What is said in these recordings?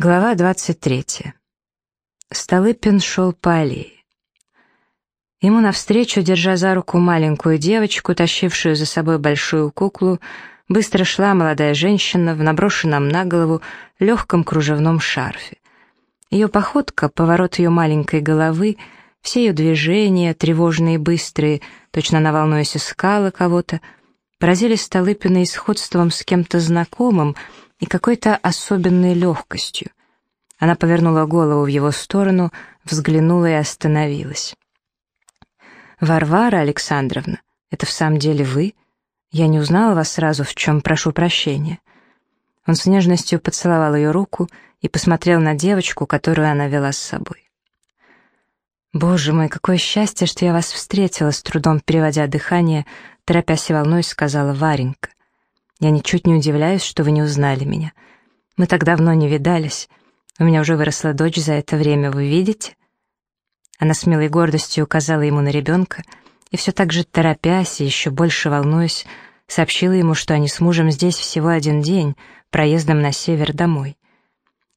Глава 23. Столыпин шел по аллее. Ему навстречу, держа за руку маленькую девочку, тащившую за собой большую куклу, быстро шла молодая женщина в наброшенном на голову легком кружевном шарфе. Ее походка, поворот ее маленькой головы, все ее движения, тревожные и быстрые, точно она волнуясь искала кого-то, поразили Столыпина исходством с кем-то знакомым, и какой-то особенной легкостью. Она повернула голову в его сторону, взглянула и остановилась. «Варвара Александровна, это в самом деле вы? Я не узнала вас сразу, в чем прошу прощения». Он с нежностью поцеловал ее руку и посмотрел на девочку, которую она вела с собой. «Боже мой, какое счастье, что я вас встретила!» С трудом переводя дыхание, торопясь и волнуясь, сказала Варенька. Я ничуть не удивляюсь, что вы не узнали меня. Мы так давно не видались. У меня уже выросла дочь за это время, вы видите?» Она с милой гордостью указала ему на ребенка и все так же торопясь и еще больше волнуясь, сообщила ему, что они с мужем здесь всего один день, проездом на север домой.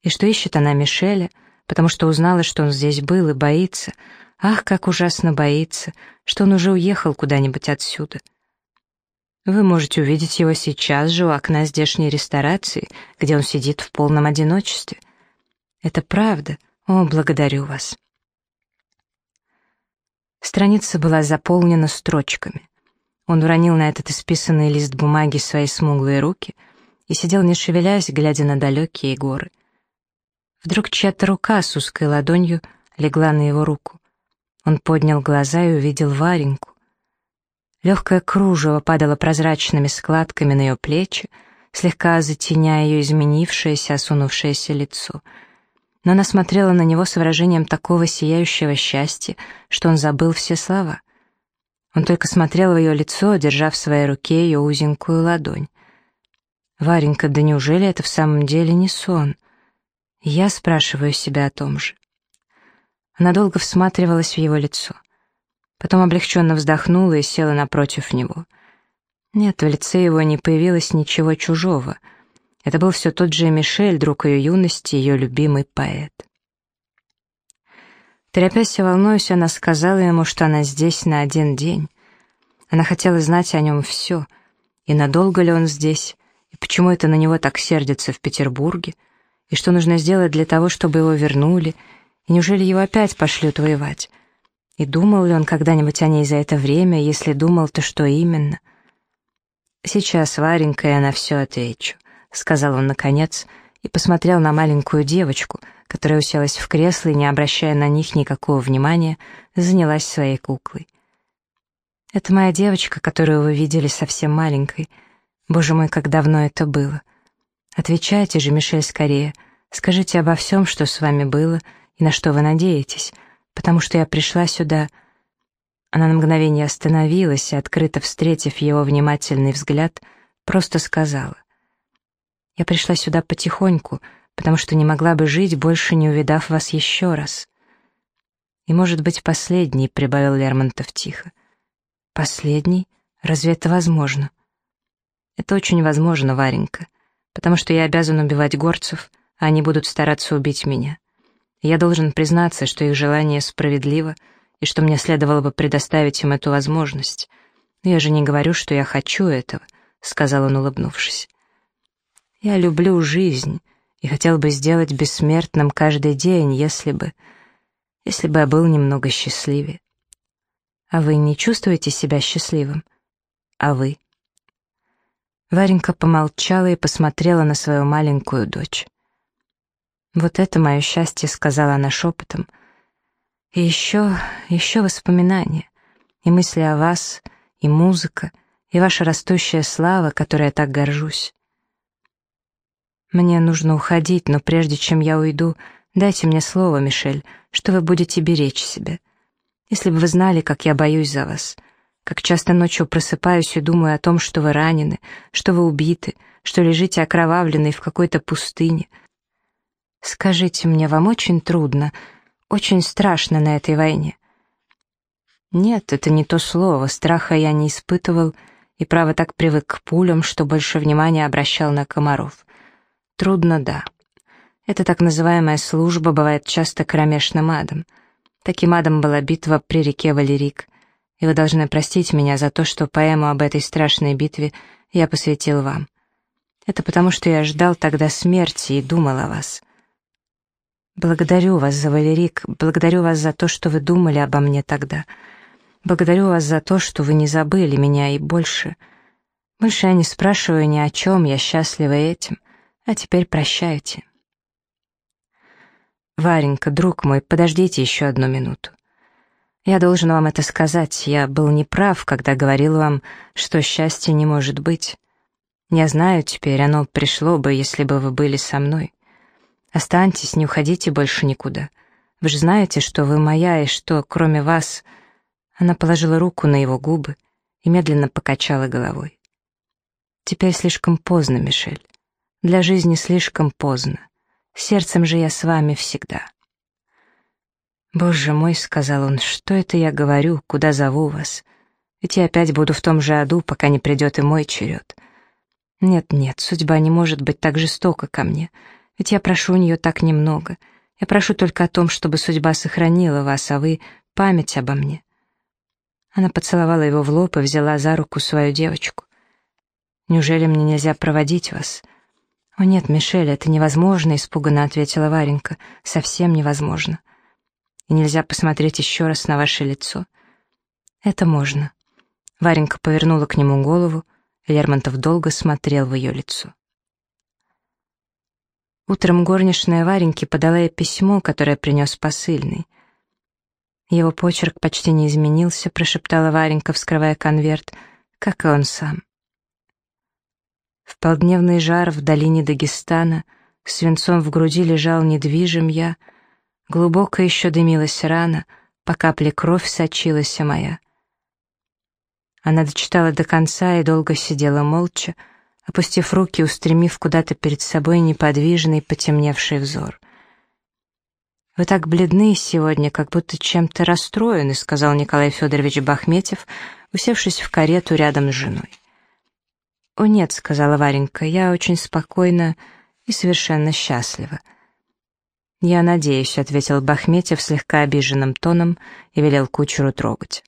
И что ищет она Мишеля, потому что узнала, что он здесь был и боится. Ах, как ужасно боится, что он уже уехал куда-нибудь отсюда. Вы можете увидеть его сейчас же у окна здешней ресторации, где он сидит в полном одиночестве. Это правда. О, благодарю вас. Страница была заполнена строчками. Он уронил на этот исписанный лист бумаги свои смуглые руки и сидел, не шевелясь, глядя на далекие горы. Вдруг чья-то рука с узкой ладонью легла на его руку. Он поднял глаза и увидел Вареньку. Легкое кружево падало прозрачными складками на ее плечи, слегка затеняя ее изменившееся, осунувшееся лицо. Но она смотрела на него с выражением такого сияющего счастья, что он забыл все слова. Он только смотрел в ее лицо, держа в своей руке ее узенькую ладонь. «Варенька, да неужели это в самом деле не сон?» Я спрашиваю себя о том же. Она долго всматривалась в его лицо. Потом облегченно вздохнула и села напротив него. Нет, в лице его не появилось ничего чужого. Это был все тот же Мишель, друг ее юности, ее любимый поэт. Торопясь и волнуясь, она сказала ему, что она здесь на один день. Она хотела знать о нем все, и надолго ли он здесь, и почему это на него так сердится в Петербурге, и что нужно сделать для того, чтобы его вернули, и неужели его опять пошлют воевать. И думал ли он когда-нибудь о ней за это время, если думал, то что именно? «Сейчас, Варенька, я на все отвечу», — сказал он наконец, и посмотрел на маленькую девочку, которая уселась в кресло и, не обращая на них никакого внимания, занялась своей куклой. «Это моя девочка, которую вы видели совсем маленькой. Боже мой, как давно это было. Отвечайте же, Мишель, скорее. Скажите обо всем, что с вами было и на что вы надеетесь потому что я пришла сюда...» Она на мгновение остановилась и, открыто встретив его внимательный взгляд, просто сказала. «Я пришла сюда потихоньку, потому что не могла бы жить, больше не увидав вас еще раз». «И, может быть, последний», — прибавил Лермонтов тихо. «Последний? Разве это возможно?» «Это очень возможно, Варенька, потому что я обязан убивать горцев, а они будут стараться убить меня. Я должен признаться, что их желание справедливо, и что мне следовало бы предоставить им эту возможность. Но я же не говорю, что я хочу этого, — сказал он, улыбнувшись. Я люблю жизнь и хотел бы сделать бессмертным каждый день, если бы... если бы я был немного счастливее. А вы не чувствуете себя счастливым? А вы? Варенька помолчала и посмотрела на свою маленькую дочь. «Вот это мое счастье», — сказала она шепотом. «И еще, еще воспоминания, и мысли о вас, и музыка, и ваша растущая слава, которой я так горжусь. Мне нужно уходить, но прежде чем я уйду, дайте мне слово, Мишель, что вы будете беречь себя. Если бы вы знали, как я боюсь за вас, как часто ночью просыпаюсь и думаю о том, что вы ранены, что вы убиты, что лежите окровавленный в какой-то пустыне — «Скажите мне, вам очень трудно, очень страшно на этой войне?» «Нет, это не то слово, страха я не испытывал, и, право, так привык к пулям, что больше внимания обращал на комаров. Трудно, да. Эта так называемая служба бывает часто кромешным адом. Таким адом была битва при реке Валерик, и вы должны простить меня за то, что поэму об этой страшной битве я посвятил вам. Это потому, что я ждал тогда смерти и думал о вас. Благодарю вас за Валерик, благодарю вас за то, что вы думали обо мне тогда. Благодарю вас за то, что вы не забыли меня и больше. Больше я не спрашиваю ни о чем, я счастлива этим. А теперь прощайте. Варенька, друг мой, подождите еще одну минуту. Я должен вам это сказать, я был неправ, когда говорил вам, что счастья не может быть. Я знаю теперь, оно пришло бы, если бы вы были со мной. Останьтесь, не уходите больше никуда. Вы же знаете, что вы моя, и что, кроме вас...» Она положила руку на его губы и медленно покачала головой. «Теперь слишком поздно, Мишель. Для жизни слишком поздно. Сердцем же я с вами всегда». «Боже мой», — сказал он, — «что это я говорю, куда зову вас? Ведь я опять буду в том же аду, пока не придет и мой черед. Нет-нет, судьба не может быть так жестока ко мне. Ведь я прошу у нее так немного. Я прошу только о том, чтобы судьба сохранила вас, а вы — память обо мне». Она поцеловала его в лоб и взяла за руку свою девочку. «Неужели мне нельзя проводить вас?» «О нет, Мишель, это невозможно», — испуганно ответила Варенька. «Совсем невозможно. И нельзя посмотреть еще раз на ваше лицо». «Это можно». Варенька повернула к нему голову, Лермонтов долго смотрел в ее лицо. Утром горничная Вареньки подала ей письмо, которое принес посыльный. Его почерк почти не изменился, прошептала Варенька, вскрывая конверт, как и он сам. В полдневный жар в долине Дагестана свинцом в груди лежал недвижим я, глубоко еще дымилась рана, по капле кровь сочилась моя. Она дочитала до конца и долго сидела молча, опустив руки, устремив куда-то перед собой неподвижный, потемневший взор. «Вы так бледны сегодня, как будто чем-то расстроены», сказал Николай Федорович Бахметьев, усевшись в карету рядом с женой. «О нет», — сказала Варенька, — «я очень спокойна и совершенно счастлива». «Я надеюсь», — ответил Бахметьев слегка обиженным тоном и велел кучеру трогать.